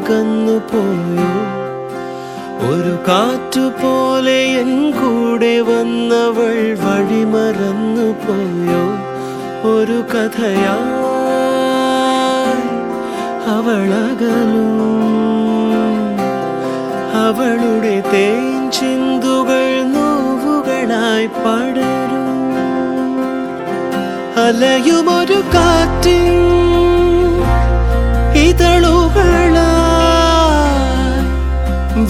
മിഴിയകന്നു പോയോ ഒരു കാറ്റുപോലെ എൻ കൂടെ വന്നവൾ വഴി മറന്നു പോയോ. ഒരു കഥയാ അവളകലും. അവളുടെ തേൻ ചിന്തുകൾ നോവുകളായി പടരും. അലയുമൊരു കാറ്റിൻ ഇതളുകളായി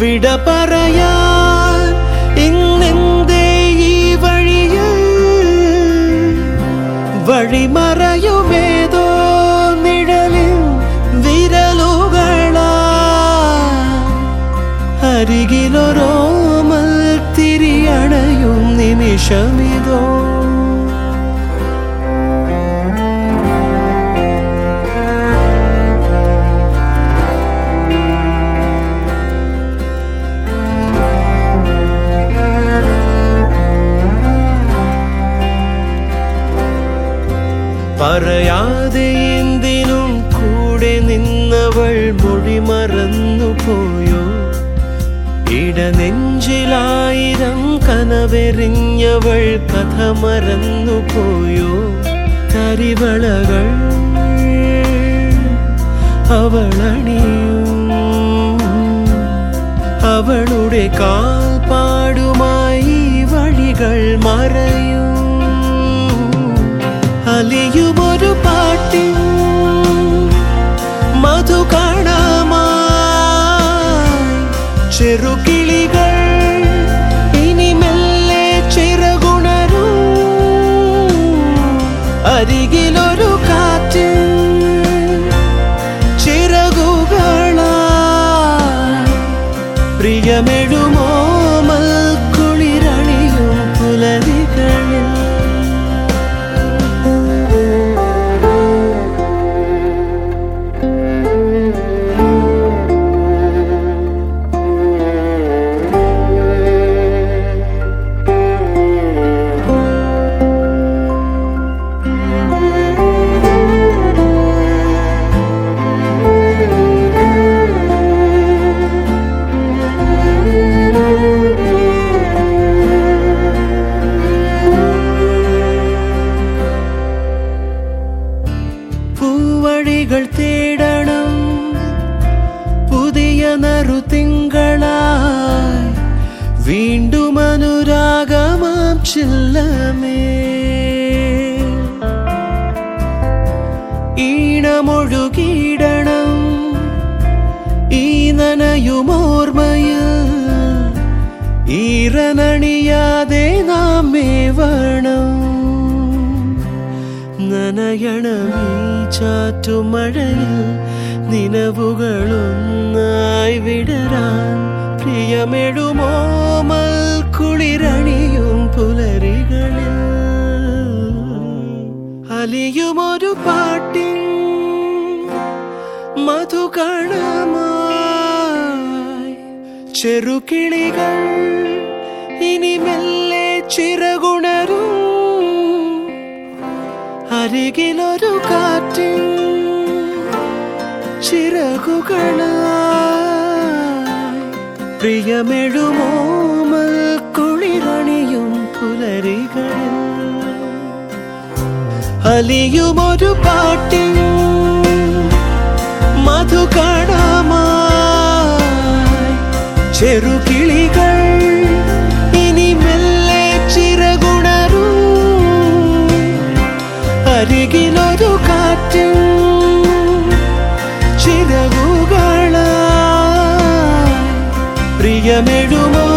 വിട പറയാൻ ഇന്നെന്തേ ഈ വഴിയിൽ? വഴിമറയുമേതോ നിഴലിൽ വിരലുകളാ? അരികിലൊരോമൽ തിരിയണയും നിമിഷമിതോ പറയാതെ എന്തിനും കൂടെ നിന്നവൾ മൊഴി മറന്നു പോയോ ഇടനെഞ്ചിലായിരം കനവെറിഞ്ഞവൾ കഥ മറന്നു പോയോ കരിവളകൾ അവളണിയും അവളുടെ കാൽപ്പാടുമായി ചെറുകിളികൾ ഇനി മെല്ലെ ചിറകുണരും. അരികിലൊരു കാറ്റ് ചിറകുകളായി പ്രിയമെഴുമോ പൂവഴികൾ തേടണം. പുതിയ നറുതിങ്കളായി വീണ്ടും അനുരാഗമാം ചില്ലമേ. ഈണമൊഴുകിയിടണം. ഈ നനയുമോർമ്മയിൽ ഈറനണിയാതെ നാം മേവണം നനയണമീ. ചാറ്റുമഴയിൽ നിലവുകളൊന്നായി വിടരാൻ പ്രിയമെഴുമോമൽ കുളിരണിയും പുലരികളിൽ അലിയുമൊരു പാട്ടിൻ മധുകണമായി ചെറുകിളികൾ ഇനി മെല്ലെ ചിറകുണരും അരികിലൊരു കാറ്റിൻ ചിറകുകളായി. പ്രിയമെഴുമോമൽ കുളിരണിയും പുലരികളിൽ. അലിയുമൊരു പാട്ടിൻ മധുകണമായി. ചെറുകിളികൾ അരികിലൊരു കാറ്റ് ചിറകുകളായി പ്രിയമെഴുമോ